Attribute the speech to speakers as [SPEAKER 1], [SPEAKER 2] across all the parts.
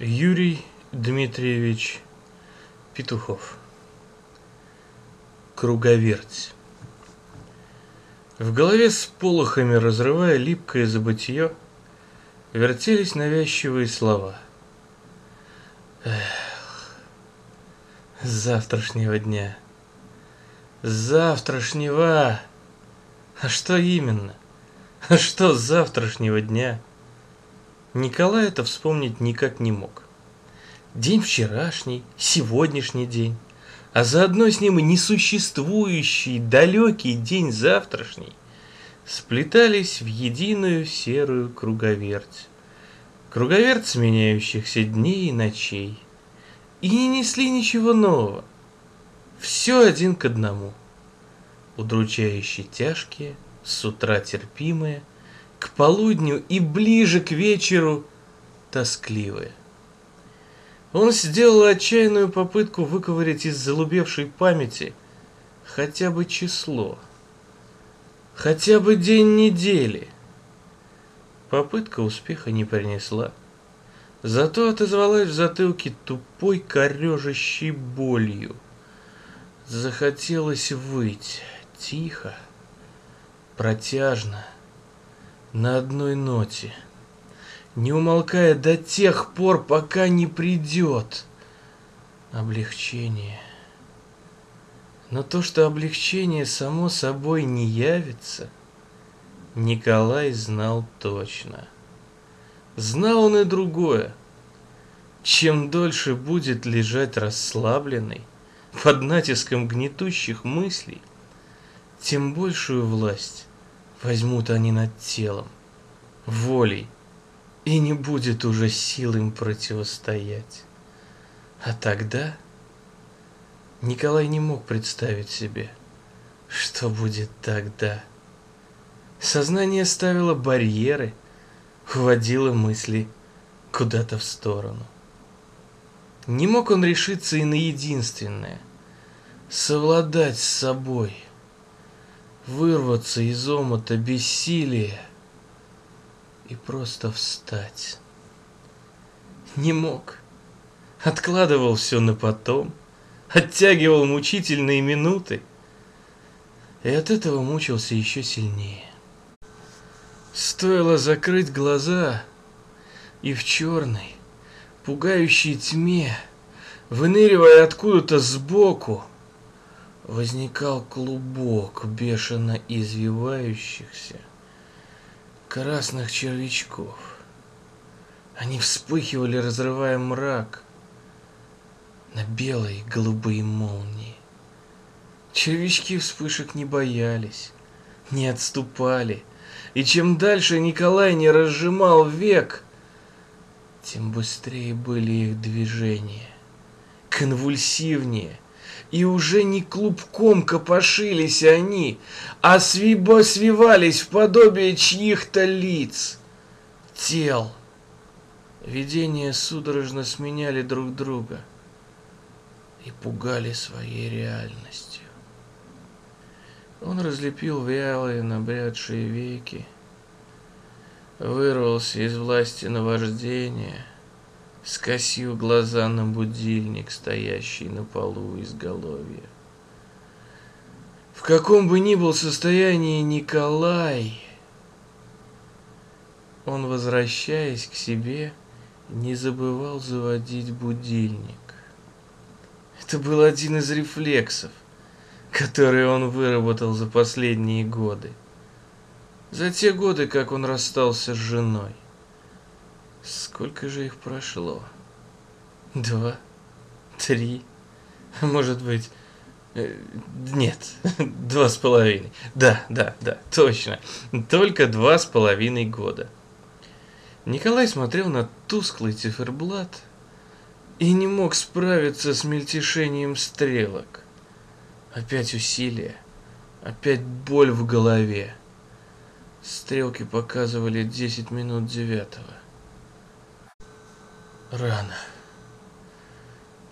[SPEAKER 1] Юрий Дмитриевич Петухов Круговерть В голове с полохами разрывая липкое забытье, вертелись навязчивые слова. Эх, с завтрашнего дня. С завтрашнего! А что именно? А что с завтрашнего дня? Николай это вспомнить никак не мог. День вчерашний, сегодняшний день, а заодно с ним и несуществующий далекий день завтрашний сплетались в единую серую круговерть. Круговерть сменяющихся дней и ночей. И не несли ничего нового. Все один к одному. Удручающе тяжкие, с утра терпимые – к полудню и ближе к вечеру тоскливые. Он сделал отчаянную попытку выковырять из залубевшей памяти хотя бы число, хотя бы день недели. Попытка успеха не принесла. Зато отозвалась в затылке тупой корежащей болью. Захотелось выть тихо, протяжно, на одной ноте, не умолкая до тех пор, пока не придет облегчение. Но то, что облегчение само собой не явится, Николай знал точно. Знал он и другое. Чем дольше будет лежать расслабленный, под натиском гнетущих мыслей, тем большую власть возьмут они над телом, волей, и не будет уже сил им противостоять. А тогда Николай не мог представить себе, что будет тогда. Сознание ставило барьеры, уводило мысли куда-то в сторону. Не мог он решиться и на единственное — совладать с собой — вырваться из омута бессилия и просто встать. Не мог. Откладывал все на потом, оттягивал мучительные минуты, и от этого мучился еще сильнее. Стоило закрыть глаза, и в черной, пугающей тьме, выныривая откуда-то сбоку, возникал клубок бешено извивающихся красных червячков. Они вспыхивали, разрывая мрак на белые голубые молнии. Червячки вспышек не боялись, не отступали, и чем дальше Николай не разжимал век, тем быстрее были их движения, конвульсивнее, и уже не клубком копошились они, а свибо свивались в подобие чьих-то лиц, тел. Видения судорожно сменяли друг друга и пугали своей реальностью. Он разлепил вялые, набрядшие веки, вырвался из власти наваждения — скосил глаза на будильник, стоящий на полу изголовья. В каком бы ни был состоянии Николай, он, возвращаясь к себе, не забывал заводить будильник. Это был один из рефлексов, которые он выработал за последние годы. За те годы, как он расстался с женой. Сколько же их прошло? Два? Три? Может быть... Э, нет, два с половиной. Да, да, да, точно. Только два с половиной года. Николай смотрел на тусклый циферблат и не мог справиться с мельтешением стрелок. Опять усилие, опять боль в голове. Стрелки показывали 10 минут девятого. Рано.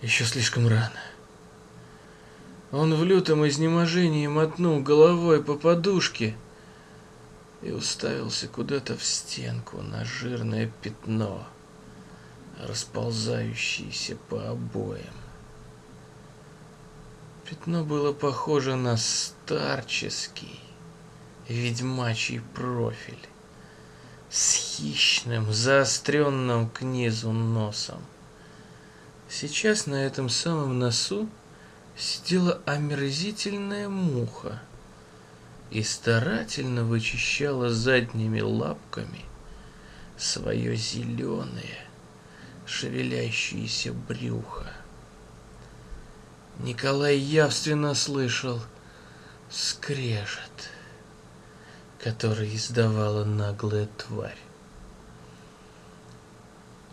[SPEAKER 1] Еще слишком рано. Он в лютом изнеможении мотнул головой по подушке и уставился куда-то в стенку на жирное пятно, расползающиеся по обоям. Пятно было похоже на старческий ведьмачий профиль с хищным, заостренным к низу носом. Сейчас на этом самом носу сидела омерзительная муха и старательно вычищала задними лапками свое зеленое, шевелящееся брюхо. Николай явственно слышал скрежет, который издавала наглая тварь.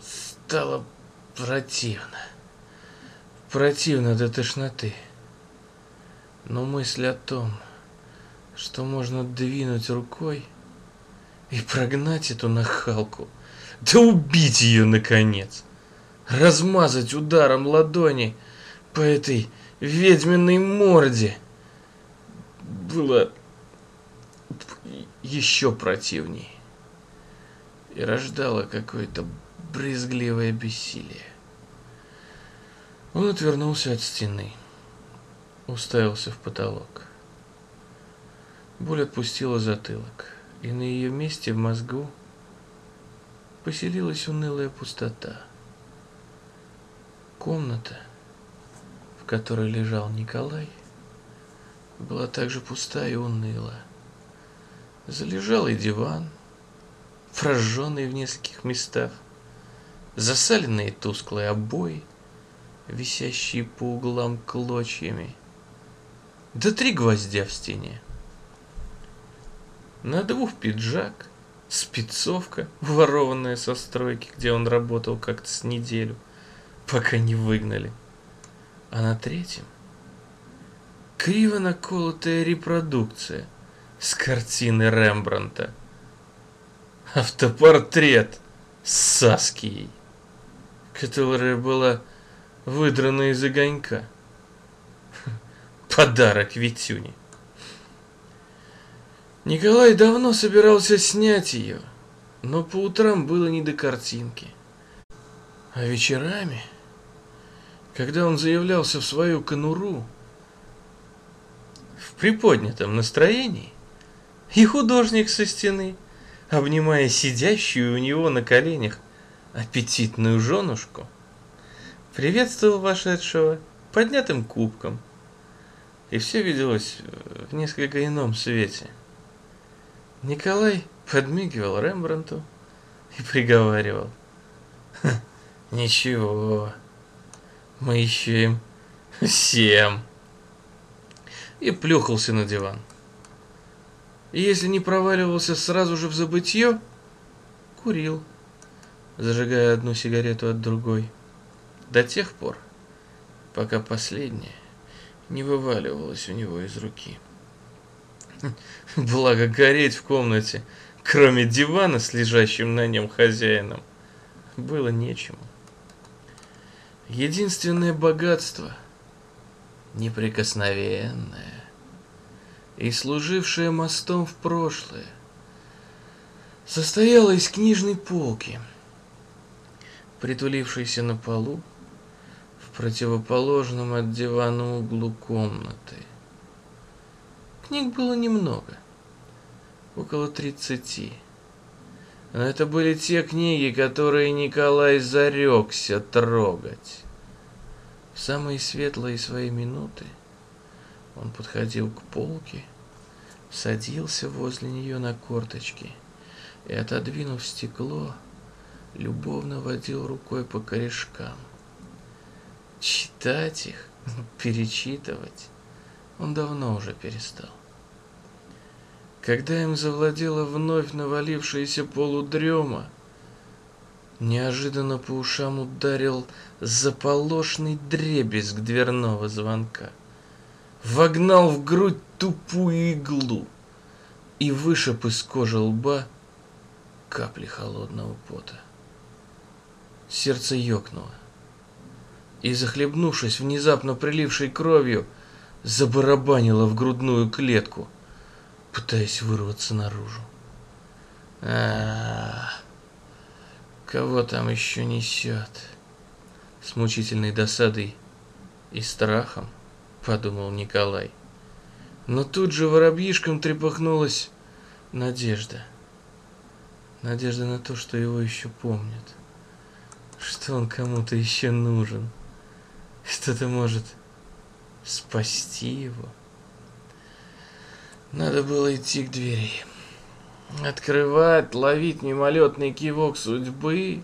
[SPEAKER 1] Стало противно. Противно до тошноты. Но мысль о том, что можно двинуть рукой и прогнать эту нахалку, да убить ее, наконец, размазать ударом ладони по этой ведьминой морде, было еще противней и рождало какое-то брезгливое бессилие. Он отвернулся от стены, уставился в потолок. Боль отпустила затылок, и на ее месте в мозгу поселилась унылая пустота. Комната, в которой лежал Николай, была также пуста и уныла. Залежалый диван, прожженный в нескольких местах, засаленные тусклые обои, висящие по углам клочьями. Да три гвоздя в стене. На двух пиджак, спецовка, ворованная со стройки, где он работал как-то с неделю, пока не выгнали. А на третьем криво наколотая репродукция с картины Рембранта. Автопортрет с Саскией, которая была выдрана из огонька. Подарок Витюне. Николай давно собирался снять ее, но по утрам было не до картинки. А вечерами, когда он заявлялся в свою конуру, в приподнятом настроении, и художник со стены, обнимая сидящую у него на коленях аппетитную женушку, приветствовал вошедшего поднятым кубком. И все виделось в несколько ином свете. Николай подмигивал Рембрандту и приговаривал. Ничего, мы еще им всем. И плюхался на диван. И если не проваливался сразу же в забытье, курил, зажигая одну сигарету от другой до тех пор, пока последняя не вываливалась у него из руки. Благо гореть в комнате, кроме дивана с лежащим на нем хозяином, было нечему. Единственное богатство, неприкосновенное и служившее мостом в прошлое, состояло из книжной полки, притулившейся на полу противоположном от дивана углу комнаты. Книг было немного, около тридцати. Но это были те книги, которые Николай зарекся трогать. В самые светлые свои минуты он подходил к полке, садился возле нее на корточки и, отодвинув стекло, любовно водил рукой по корешкам. Читать их, перечитывать он давно уже перестал. Когда им завладела вновь навалившаяся полудрема, неожиданно по ушам ударил заполошный дребезг дверного звонка. Вогнал в грудь тупую иглу и вышиб из кожи лба капли холодного пота. Сердце ёкнуло и, захлебнувшись внезапно прилившей кровью, забарабанила в грудную клетку, пытаясь вырваться наружу. А, -а, -а Кого там еще несет? С мучительной досадой и страхом, подумал Николай. Но тут же воробьишком трепыхнулась надежда. Надежда на то, что его еще помнят. Что он кому-то еще нужен. Что-то может спасти его. Надо было идти к двери. Открывать, ловить мимолетный кивок судьбы,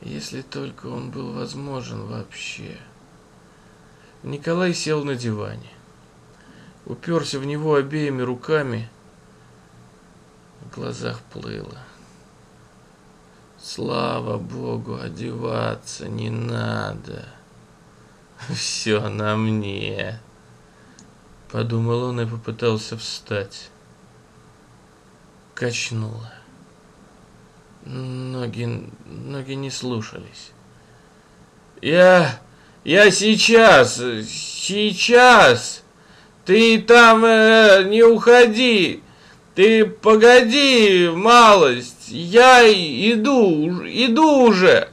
[SPEAKER 1] если только он был возможен вообще. Николай сел на диване, уперся в него обеими руками, в глазах плыло. Слава Богу, одеваться не надо. Все на мне. Подумал он и попытался встать. Качнуло. Ноги, ноги не слушались. Я, я сейчас, сейчас. Ты там э, не уходи. Ты погоди, малость. Я иду, иду уже.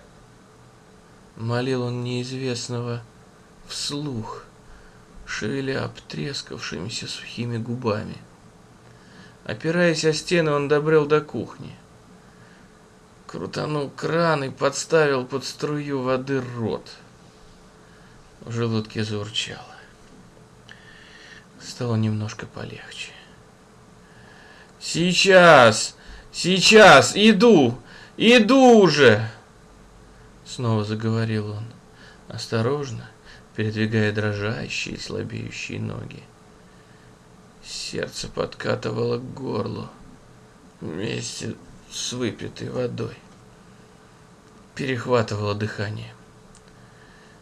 [SPEAKER 1] Молил он неизвестного вслух шевеля обтрескавшимися сухими губами. Опираясь о стены, он добрел до кухни. Крутанул кран и подставил под струю воды рот. В желудке заурчало. Стало немножко полегче. «Сейчас! Сейчас! Иду! Иду уже!» Снова заговорил он. Осторожно, передвигая дрожащие и слабеющие ноги. Сердце подкатывало к горлу вместе с выпитой водой. Перехватывало дыхание.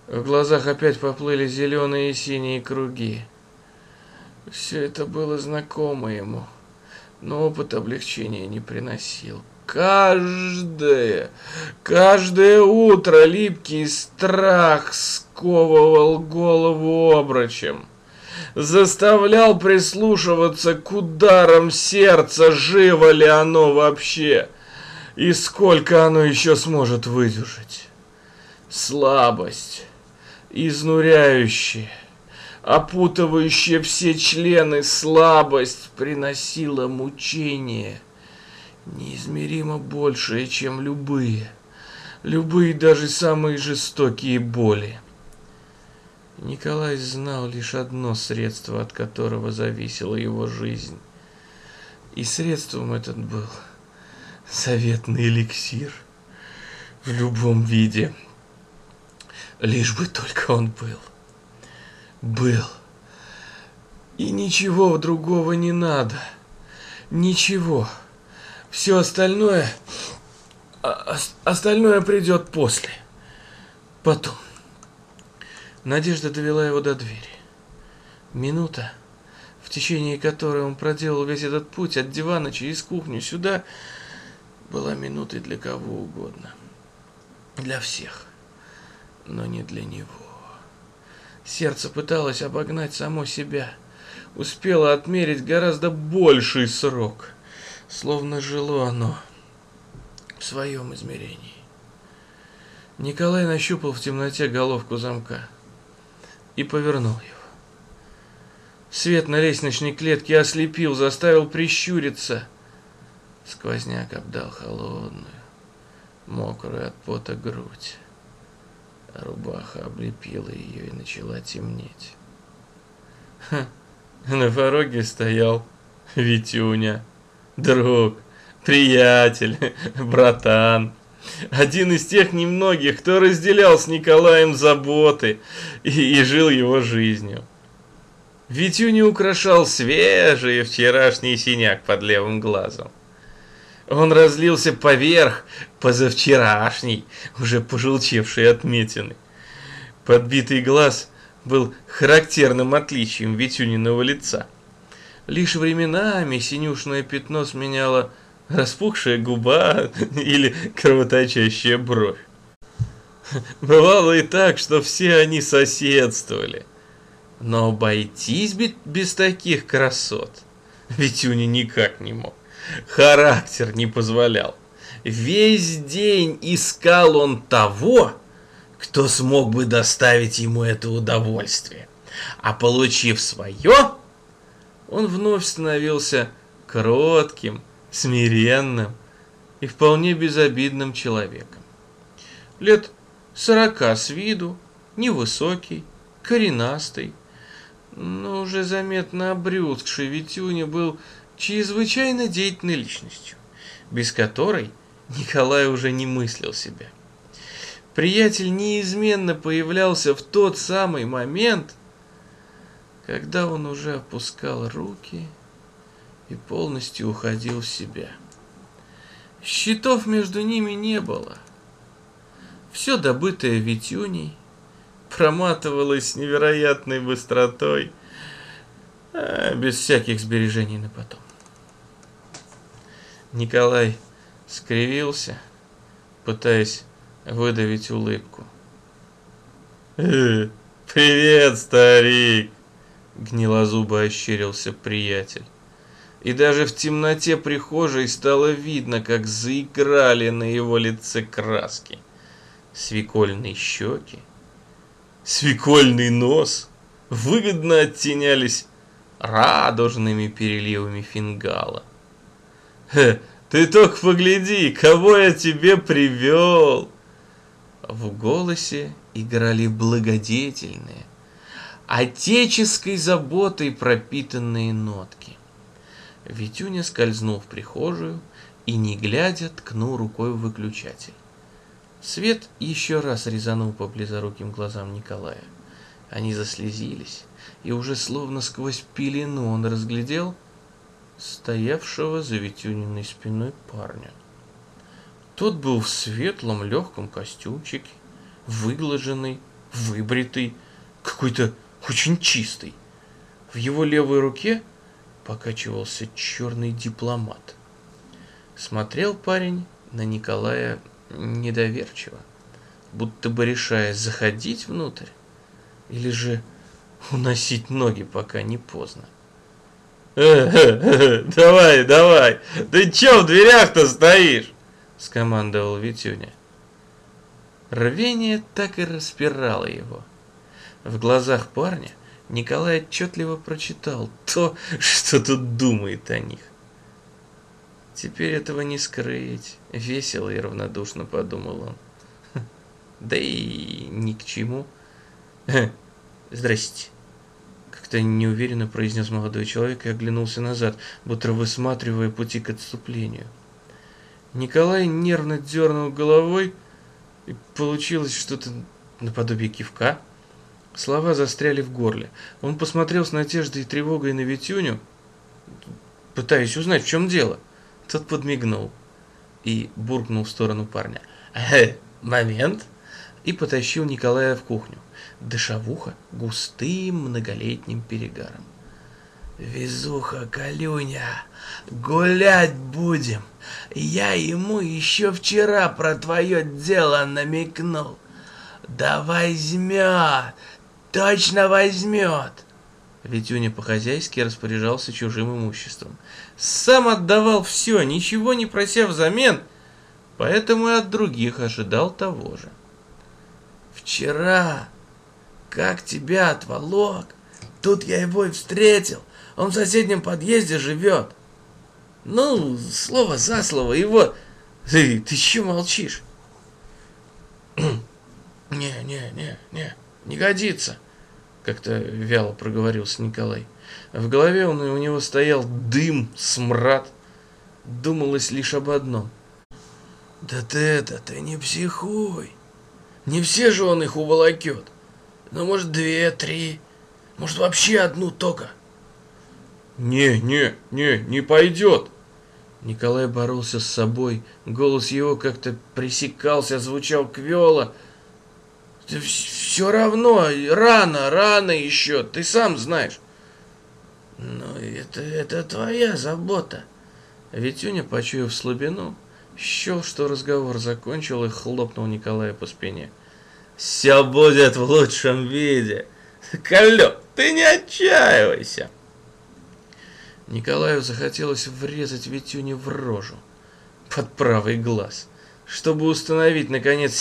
[SPEAKER 1] В глазах опять поплыли зеленые и синие круги. Все это было знакомо ему, но опыт облегчения не приносил. Каждое, каждое утро липкий страх сковывал голову обрачем, заставлял прислушиваться к ударам сердца, живо ли оно вообще, и сколько оно еще сможет выдержать. Слабость, изнуряющая, опутывающая все члены слабость приносила мучение – неизмеримо большее, чем любые, любые даже самые жестокие боли. Николай знал лишь одно средство, от которого зависела его жизнь. И средством этот был заветный эликсир в любом виде. Лишь бы только он был. Был. И ничего другого не надо. Ничего. Все остальное... А, остальное придет после. Потом. Надежда довела его до двери. Минута, в течение которой он проделал весь этот путь от дивана через кухню сюда, была минутой для кого угодно. Для всех. Но не для него. Сердце пыталось обогнать само себя. Успело отмерить гораздо больший срок – словно жило оно в своем измерении. Николай нащупал в темноте головку замка и повернул его. Свет на лестничной клетке ослепил, заставил прищуриться. Сквозняк обдал холодную, мокрую от пота грудь. Рубаха облепила ее и начала темнеть. Ха, на пороге стоял Витюня друг, приятель, братан. Один из тех немногих, кто разделял с Николаем заботы и, и жил его жизнью. Витю не украшал свежий вчерашний синяк под левым глазом. Он разлился поверх позавчерашней, уже пожелчевшей отметины. Подбитый глаз был характерным отличием Витюниного лица. Лишь временами синюшное пятно сменяло распухшая губа или кровоточащая бровь. Бывало и так, что все они соседствовали. Но обойтись без таких красот Витюня никак не мог. Характер не позволял. Весь день искал он того, кто смог бы доставить ему это удовольствие. А получив свое, он вновь становился кротким, смиренным и вполне безобидным человеком. Лет сорока с виду, невысокий, коренастый, но уже заметно обрюзгший Витюня был чрезвычайно деятельной личностью, без которой Николай уже не мыслил себя. Приятель неизменно появлялся в тот самый момент, когда он уже опускал руки и полностью уходил в себя. Щитов между ними не было. Все добытое Витюней проматывалось с невероятной быстротой, а без всяких сбережений на потом. Николай скривился, пытаясь выдавить улыбку. «Э, «Привет, старик!» — гнилозубо ощерился приятель. И даже в темноте прихожей стало видно, как заиграли на его лице краски. Свекольные щеки, свекольный нос выгодно оттенялись радужными переливами фингала. «Ты только погляди, кого я тебе привел!» В голосе играли благодетельные, отеческой заботой пропитанные нотки. Витюня скользнул в прихожую и, не глядя, ткнул рукой в выключатель. Свет еще раз резанул по близоруким глазам Николая. Они заслезились, и уже словно сквозь пелену он разглядел стоявшего за Витюниной спиной парня. Тот был в светлом легком костюмчике, выглаженный, выбритый, какой-то очень чистый. В его левой руке покачивался черный дипломат. Смотрел парень на Николая недоверчиво, будто бы решая, заходить внутрь или же уносить ноги, пока не поздно. давай, давай, ты чё в дверях-то стоишь?» — скомандовал Витюня. Рвение так и распирало его. В глазах парня Николай отчетливо прочитал то, что тут думает о них. Теперь этого не скрыть, весело и равнодушно подумал он. Да и ни к чему. Здрасте. Как-то неуверенно произнес молодой человек и оглянулся назад, будто высматривая пути к отступлению. Николай нервно дернул головой, и получилось что-то наподобие кивка. Слова застряли в горле. Он посмотрел с надеждой и тревогой на Витюню, пытаясь узнать, в чем дело. Тот подмигнул и буркнул в сторону парня. «Э, момент!» И потащил Николая в кухню. Дышавуха густым многолетним перегаром. «Везуха, Калюня, гулять будем. Я ему еще вчера про твое дело намекнул. Да возьмет, точно возьмет!» Витюня по-хозяйски распоряжался чужим имуществом. Сам отдавал все, ничего не прося взамен, поэтому и от других ожидал того же. «Вчера, как тебя отволок, тут я его и встретил, он в соседнем подъезде живет. Ну, слово за слово, его... Ты, ты че молчишь?» «Не, не, не, не, не годится», как-то вяло проговорился Николай. В голове он, у него стоял дым, смрад. Думалось лишь об одном. «Да ты это, ты не психуй. Не все же он их уволокет. Ну, может, две, три, может, вообще одну только». «Не, не, не, не пойдет!» Николай боролся с собой. Голос его как-то пресекался, звучал квело. Все равно, рано, рано еще, ты сам знаешь. Ну, это, это твоя забота. Витюня, почуяв слабину, счел, что разговор закончил и хлопнул Николая по спине. «Все будет в лучшем виде! Колек, ты не отчаивайся!» Николаю захотелось врезать Витюне в рожу. под правый глаз, чтобы установить, наконец,